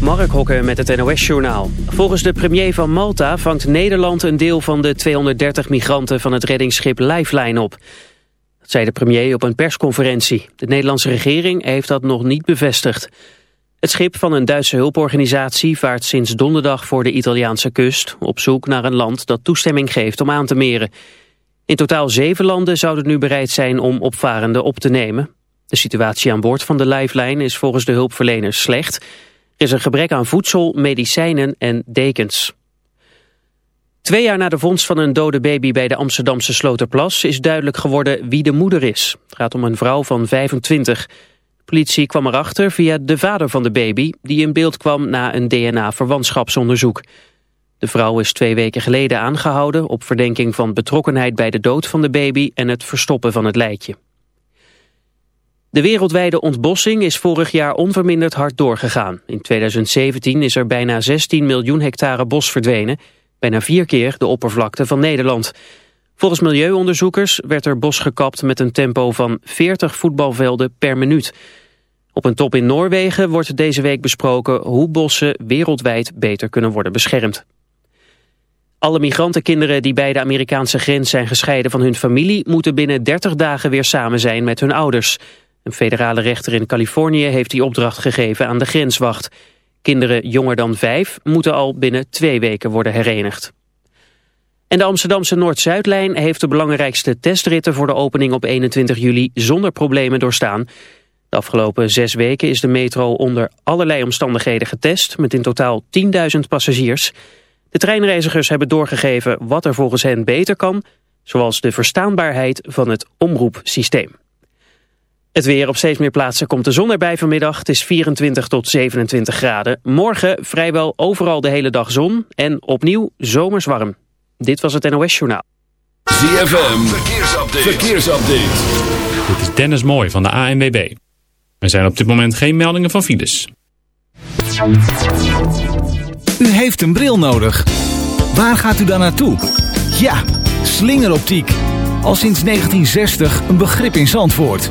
Mark Hokken met het NOS-journaal. Volgens de premier van Malta vangt Nederland een deel van de 230 migranten van het reddingsschip Lifeline op. Dat zei de premier op een persconferentie. De Nederlandse regering heeft dat nog niet bevestigd. Het schip van een Duitse hulporganisatie vaart sinds donderdag voor de Italiaanse kust... op zoek naar een land dat toestemming geeft om aan te meren. In totaal zeven landen zouden nu bereid zijn om opvarenden op te nemen. De situatie aan boord van de Lifeline is volgens de hulpverleners slecht. Er is een gebrek aan voedsel, medicijnen en dekens. Twee jaar na de vondst van een dode baby bij de Amsterdamse Sloterplas... is duidelijk geworden wie de moeder is. Het gaat om een vrouw van 25. De politie kwam erachter via de vader van de baby... die in beeld kwam na een DNA-verwantschapsonderzoek. De vrouw is twee weken geleden aangehouden... op verdenking van betrokkenheid bij de dood van de baby... en het verstoppen van het lijkje. De wereldwijde ontbossing is vorig jaar onverminderd hard doorgegaan. In 2017 is er bijna 16 miljoen hectare bos verdwenen, bijna vier keer de oppervlakte van Nederland. Volgens milieuonderzoekers werd er bos gekapt met een tempo van 40 voetbalvelden per minuut. Op een top in Noorwegen wordt deze week besproken hoe bossen wereldwijd beter kunnen worden beschermd. Alle migrantenkinderen die bij de Amerikaanse grens zijn gescheiden van hun familie... moeten binnen 30 dagen weer samen zijn met hun ouders. Een federale rechter in Californië heeft die opdracht gegeven aan de grenswacht. Kinderen jonger dan vijf moeten al binnen twee weken worden herenigd. En de Amsterdamse Noord-Zuidlijn heeft de belangrijkste testritten voor de opening op 21 juli zonder problemen doorstaan. De afgelopen zes weken is de metro onder allerlei omstandigheden getest met in totaal 10.000 passagiers. De treinreizigers hebben doorgegeven wat er volgens hen beter kan, zoals de verstaanbaarheid van het omroepsysteem. Het weer op steeds meer plaatsen komt de zon erbij vanmiddag. Het is 24 tot 27 graden. Morgen vrijwel overal de hele dag zon en opnieuw zomers warm. Dit was het NOS Journaal. ZFM, verkeersupdate. verkeersupdate. Dit is Dennis Mooi van de ANWB. Er zijn op dit moment geen meldingen van files. U heeft een bril nodig. Waar gaat u dan naartoe? Ja, slingeroptiek. Al sinds 1960 een begrip in Zandvoort.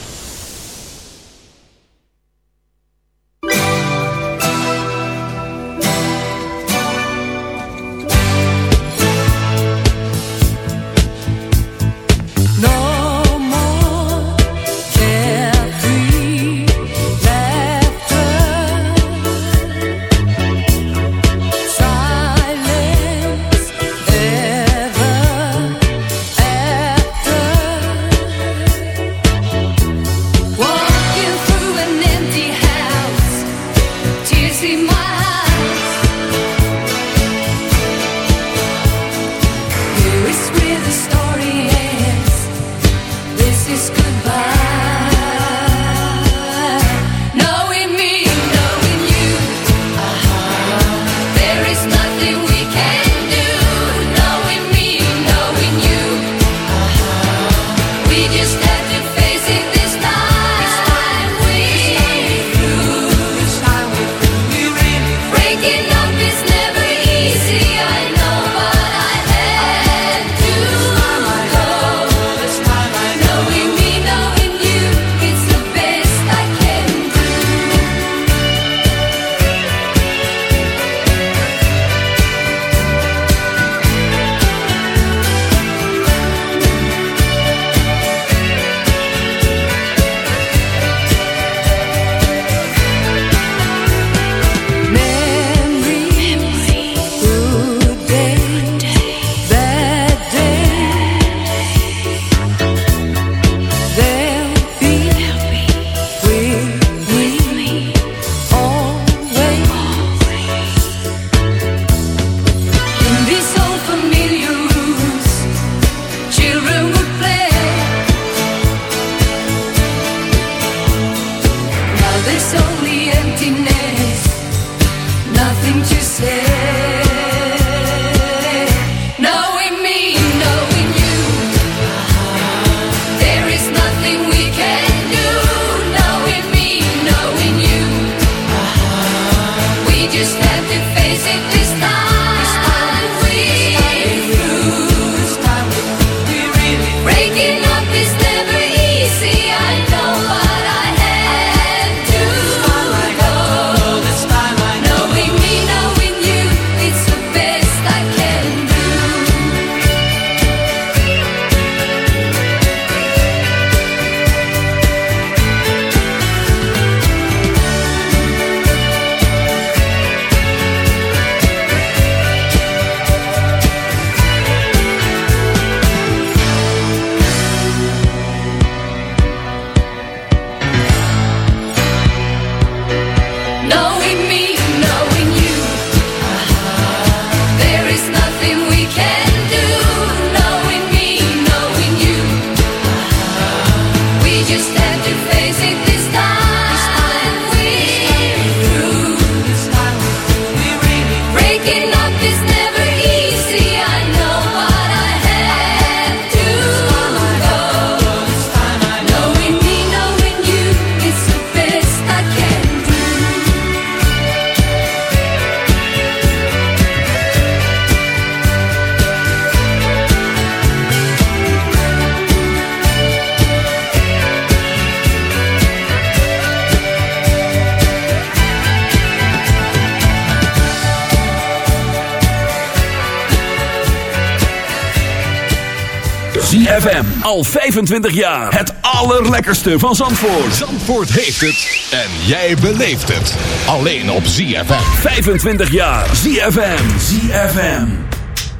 ZFM. Al 25 jaar. Het allerlekkerste van Zandvoort. Zandvoort heeft het en jij beleeft het. Alleen op ZFM. 25 jaar. ZFM. ZFM.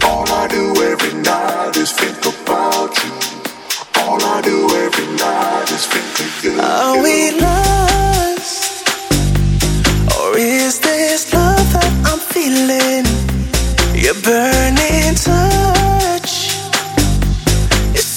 All I do every night is think about you. All I do every night is think of you. Are we lost? Or is this love that I'm feeling? Your burning is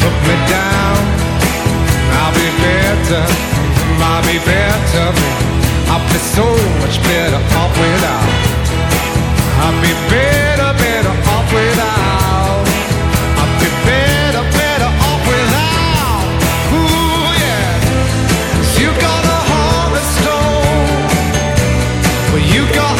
Put me down. I'll be better, I'll be better. I'll be so much better off without. I'll be better, better off without. I'll be better, better off without. Ooh, yeah. You got a heart of stone, but you got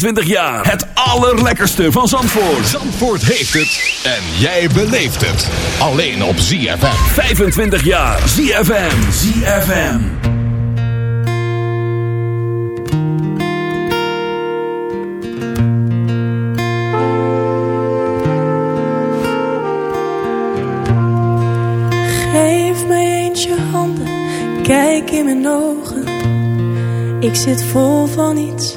25 jaar. Het allerlekkerste van Zandvoort. Zandvoort heeft het en jij beleeft het. Alleen op ZFM. 25 jaar. ZFM. ZFM. Geef mij eens je handen, kijk in mijn ogen. Ik zit vol van iets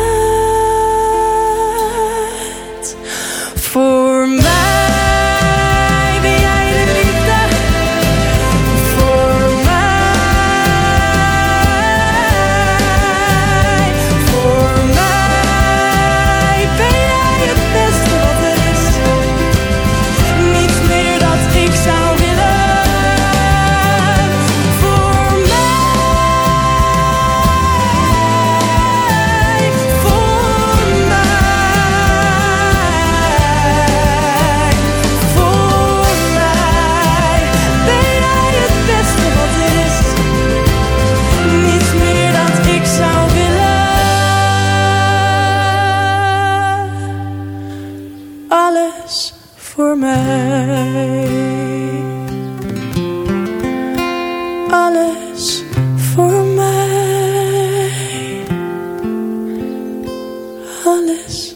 Alles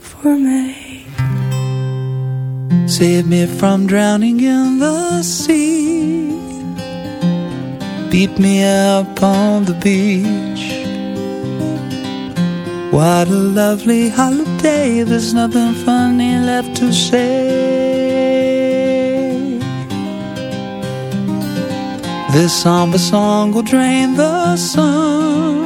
voor mij. Save me from drowning in the sea. Beat me up on the beach. What a lovely holiday. There's nothing funny left to say. This somber song will drain the sun,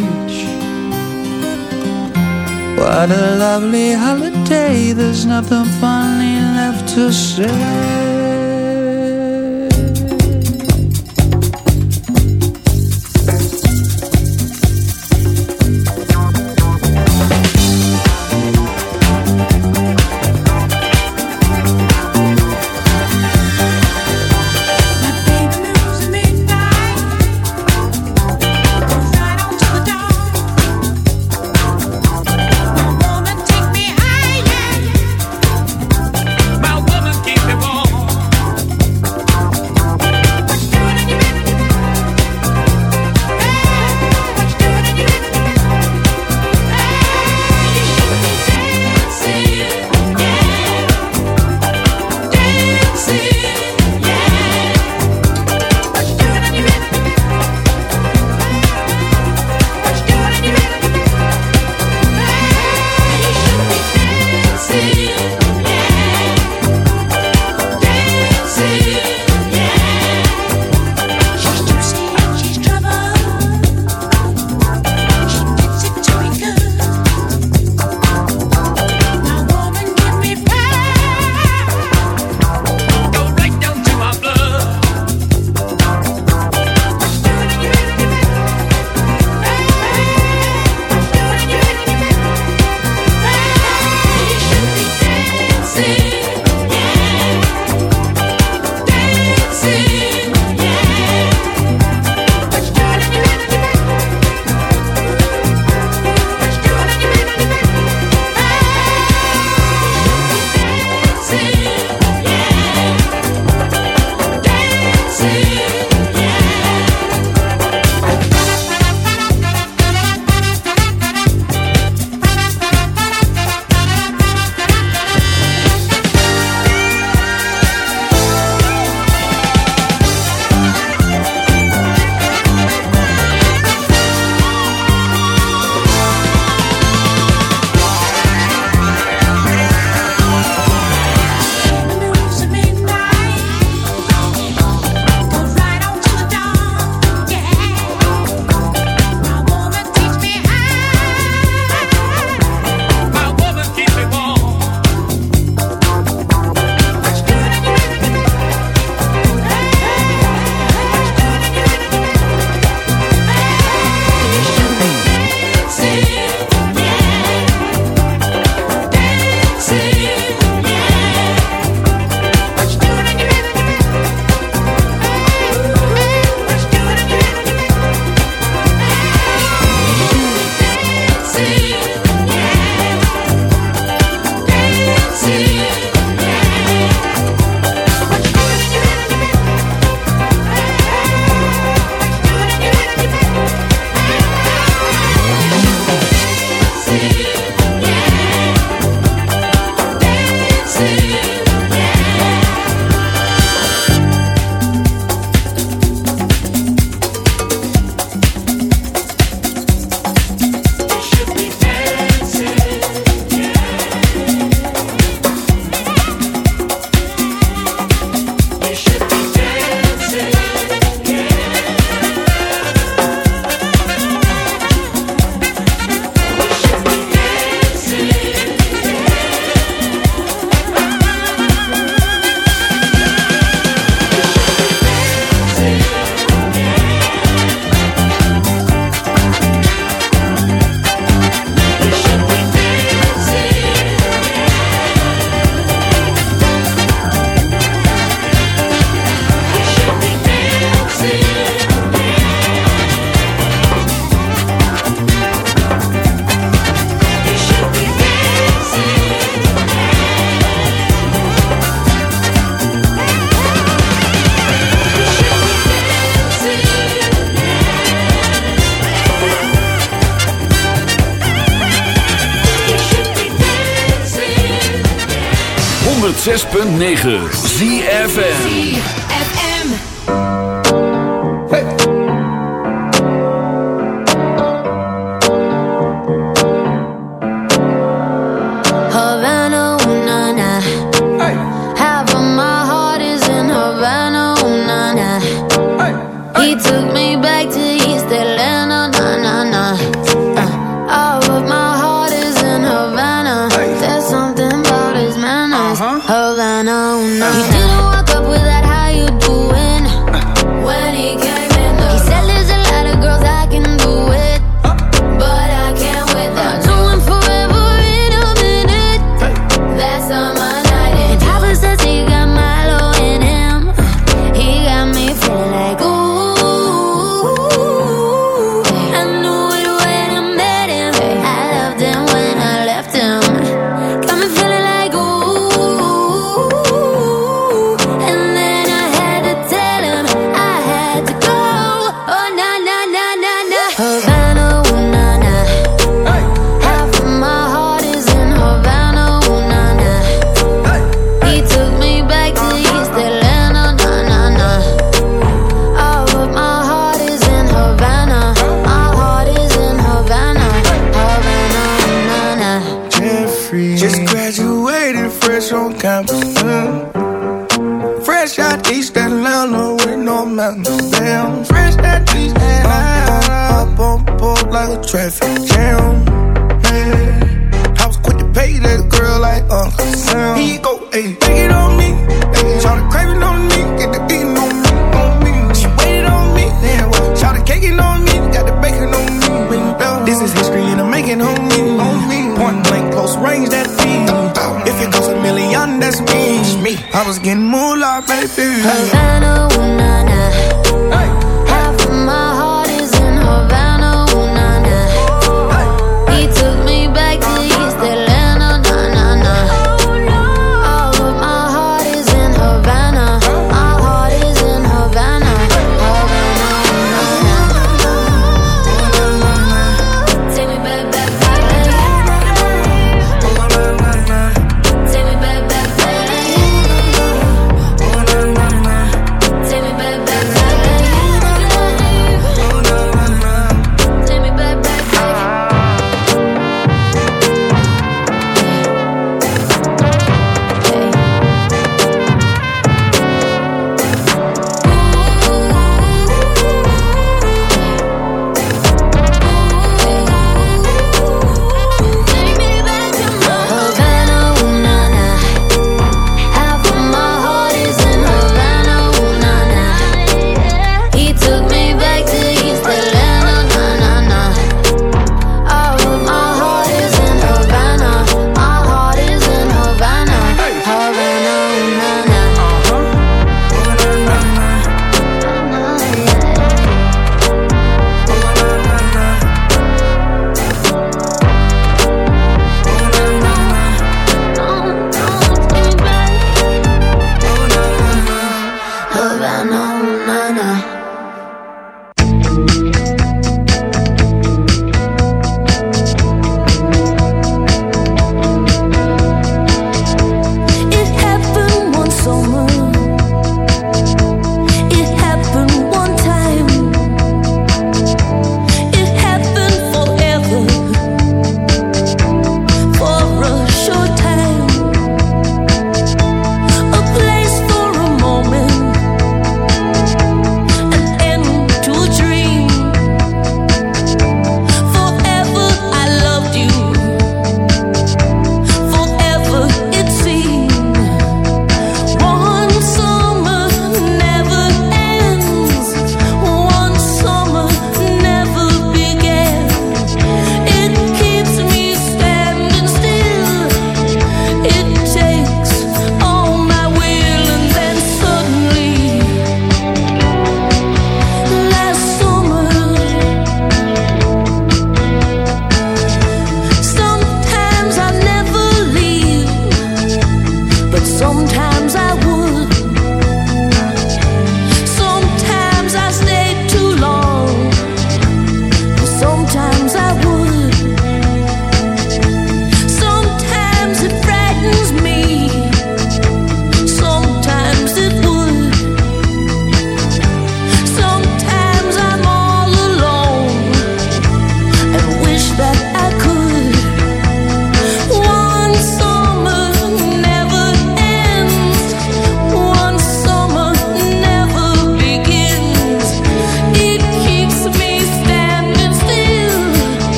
beach. What a lovely holiday. There's nothing funny left to say. 106.9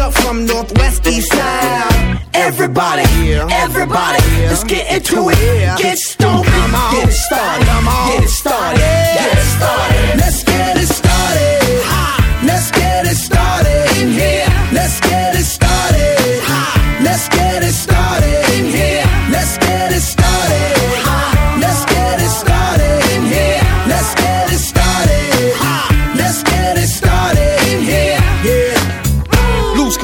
Up from northwest, east side. Everybody, everybody, let's get into it. Get stoned, get it started, get it started, get it started. Let's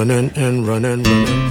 running and running, running.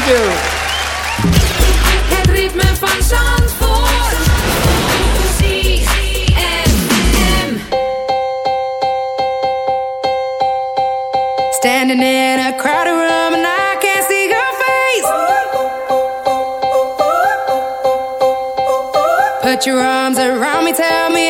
Thank you. Het ritme van Standing in a crowded room and I can't see your face. Put your arms around me, tell me